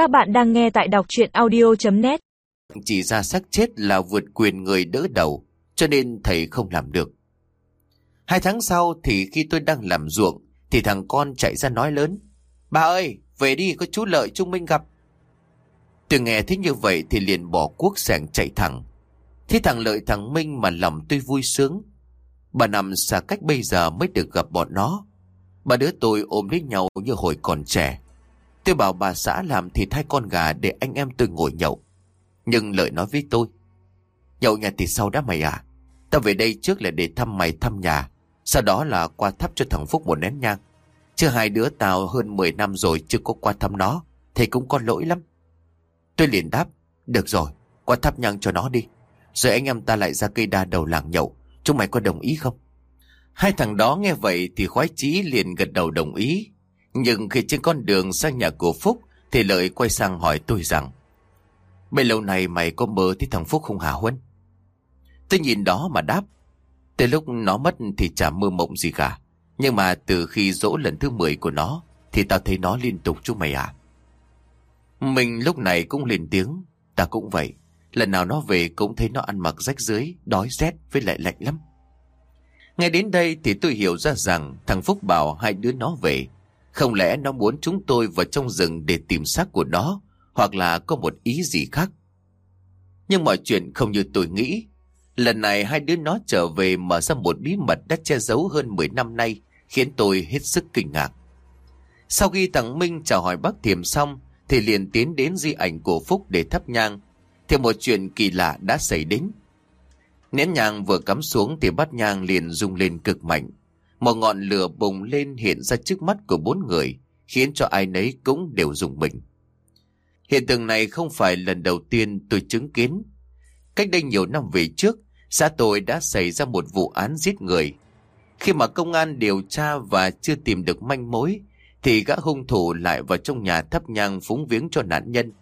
Các bạn đang nghe tại đọc chuyện audio.net Chỉ ra xác chết là vượt quyền người đỡ đầu, cho nên thầy không làm được. Hai tháng sau thì khi tôi đang làm ruộng, thì thằng con chạy ra nói lớn. Bà ơi, về đi, có chú Lợi Trung Minh gặp. Tôi nghe thế như vậy thì liền bỏ cuốc sẻng chạy thẳng. Thế thằng Lợi thằng Minh mà lòng tôi vui sướng. Bà nằm xa cách bây giờ mới được gặp bọn nó. Bà đứa tôi ôm lấy nhau như hồi còn trẻ. Tôi bảo bà xã làm thịt hai con gà để anh em tôi ngồi nhậu. Nhưng Lợi nói với tôi. Nhậu nhà thì sau đã mày à? Tao về đây trước là để thăm mày thăm nhà. Sau đó là qua thắp cho thằng Phúc một nén nhang. Chứ hai đứa tao hơn 10 năm rồi chưa có qua thăm nó. Thì cũng có lỗi lắm. Tôi liền đáp. Được rồi, qua thắp nhang cho nó đi. Rồi anh em ta lại ra cây đa đầu làng nhậu. Chúng mày có đồng ý không? Hai thằng đó nghe vậy thì khoái chí liền gật đầu đồng ý. Nhưng khi trên con đường sang nhà của Phúc, thì Lợi quay sang hỏi tôi rằng mấy lâu này mày có mơ thấy thằng Phúc không hả Huân? Tôi nhìn đó mà đáp Từ lúc nó mất thì chả mơ mộng gì cả. Nhưng mà từ khi dỗ lần thứ 10 của nó, Thì tao thấy nó liên tục chú mày à Mình lúc này cũng lên tiếng, Ta cũng vậy. Lần nào nó về cũng thấy nó ăn mặc rách dưới Đói rét với lại lạnh lắm. Ngay đến đây thì tôi hiểu ra rằng Thằng Phúc bảo hai đứa nó về. Không lẽ nó muốn chúng tôi vào trong rừng Để tìm xác của nó, Hoặc là có một ý gì khác Nhưng mọi chuyện không như tôi nghĩ Lần này hai đứa nó trở về Mở ra một bí mật đã che giấu hơn 10 năm nay, Khiến tôi hết sức kinh ngạc Sau khi thằng Minh chào hỏi bác Thiềm xong, Thì liền tiến đến di ảnh của Phúc để thắp nhang thì một chuyện kỳ lạ đã xảy đến. Nén nhang vừa cắm xuống thì bát nhang liền rung lên cực mạnh. Một ngọn lửa bùng lên hiện ra trước mắt của bốn người, khiến cho ai nấy cũng đều rùng mình. Hiện tượng này không phải lần đầu tiên tôi chứng kiến. Cách đây nhiều năm về trước, xã tôi đã xảy ra một vụ án giết người. Khi mà công an điều tra và chưa tìm được manh mối, thì gã hung thủ lại vào trong nhà thắp nhang phúng viếng cho nạn nhân.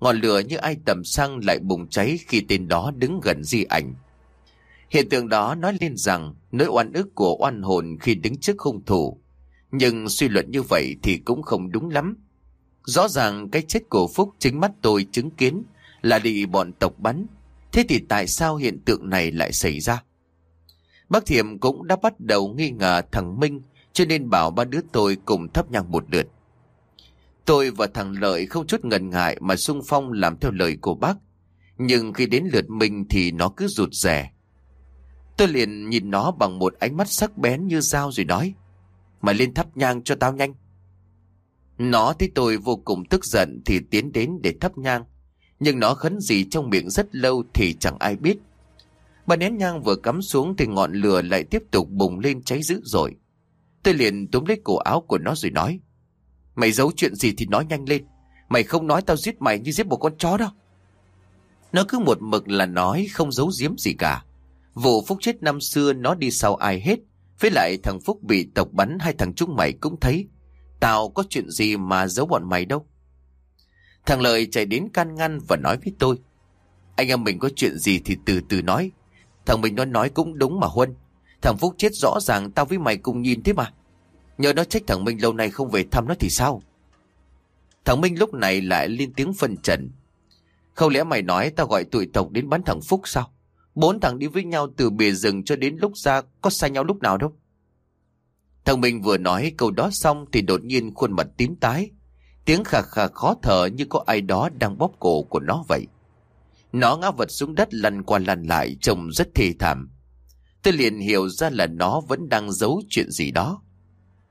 Ngọn lửa như ai tầm xăng lại bùng cháy khi tên đó đứng gần di ảnh. Hiện tượng đó nói lên rằng nỗi oan ức của oan hồn khi đứng trước hung thủ. Nhưng suy luận như vậy thì cũng không đúng lắm. Rõ ràng cái chết của Phúc chính mắt tôi chứng kiến là bị bọn tộc bắn. Thế thì tại sao hiện tượng này lại xảy ra? Bác Thiểm cũng đã bắt đầu nghi ngờ thằng Minh, cho nên bảo ba đứa tôi cùng thắp nhang một lượt. Tôi và thằng Lợi không chút ngần ngại mà sung phong làm theo lời của bác. Nhưng khi đến lượt mình thì nó cứ rụt rẻ. Tôi liền nhìn nó bằng một ánh mắt sắc bén như dao rồi nói. Mày lên thắp nhang cho tao nhanh. Nó thấy tôi vô cùng tức giận thì tiến đến để thắp nhang. Nhưng nó khấn gì trong miệng rất lâu thì chẳng ai biết. Bà nén nhang vừa cắm xuống thì ngọn lửa lại tiếp tục bùng lên cháy dữ rồi. Tôi liền túm lấy cổ áo của nó rồi nói. Mày giấu chuyện gì thì nói nhanh lên. Mày không nói tao giết mày như giết một con chó đâu. Nó cứ một mực là nói, không giấu giếm gì cả. Vụ Phúc chết năm xưa nó đi sau ai hết. Với lại thằng Phúc bị tộc bắn hai thằng chúng mày cũng thấy. Tao có chuyện gì mà giấu bọn mày đâu. Thằng Lợi chạy đến can ngăn và nói với tôi. Anh em mình có chuyện gì thì từ từ nói. Thằng mình nó nói cũng đúng mà Huân. Thằng Phúc chết rõ ràng tao với mày cùng nhìn thế mà. Nhờ nó trách thằng Minh lâu nay không về thăm nó thì sao? Thằng Minh lúc này lại lên tiếng phân trần. Không lẽ mày nói tao gọi tụi tộc đến bắn thằng Phúc sao? Bốn thằng đi với nhau từ bìa rừng cho đến lúc ra, có xa nhau lúc nào đâu. Thằng Minh vừa nói câu đó xong thì đột nhiên khuôn mặt tím tái. Tiếng khà khà khó thở như có ai đó đang bóp cổ của nó vậy. Nó ngã vật xuống đất lăn qua lăn lại, trông rất thê thảm. Tôi liền hiểu ra là nó vẫn đang giấu chuyện gì đó.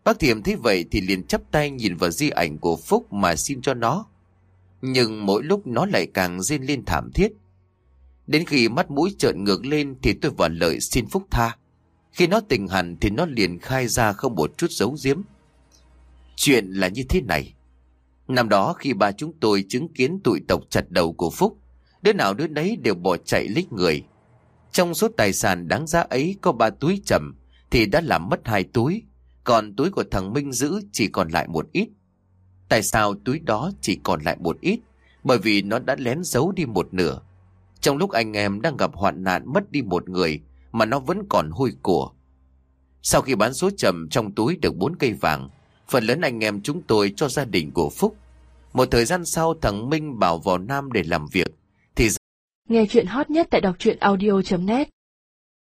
Bác Thiểm thấy vậy thì liền chắp tay nhìn vào di ảnh của Phúc mà xin cho nó. Nhưng mỗi lúc nó lại càng rên lên thảm thiết. Đến khi mắt mũi trợn ngược lên thì tôi và lợi xin Phúc tha. Khi nó tỉnh hẳn thì nó liền khai ra không một chút giấu giếm. Chuyện là như thế này. Năm đó khi ba chúng tôi chứng kiến tụi tộc chặt đầu của Phúc, đứa nào đứa nấy đều bỏ chạy lít người. Trong số tài sản đáng giá ấy có ba túi trầm thì đã làm mất hai túi còn túi của thằng Minh giữ chỉ còn lại một ít. Tại sao túi đó chỉ còn lại một ít? Bởi vì nó đã lén giấu đi một nửa. Trong lúc anh em đang gặp hoạn nạn mất đi một người mà nó vẫn còn hôi của. Sau khi bán số trầm trong túi được bốn cây vàng, phần lớn anh em chúng tôi cho gia đình của Phúc. Một thời gian sau thằng Minh bảo vào Nam để làm việc. Thì Nghe chuyện hot nhất tại đọc truyện audio.net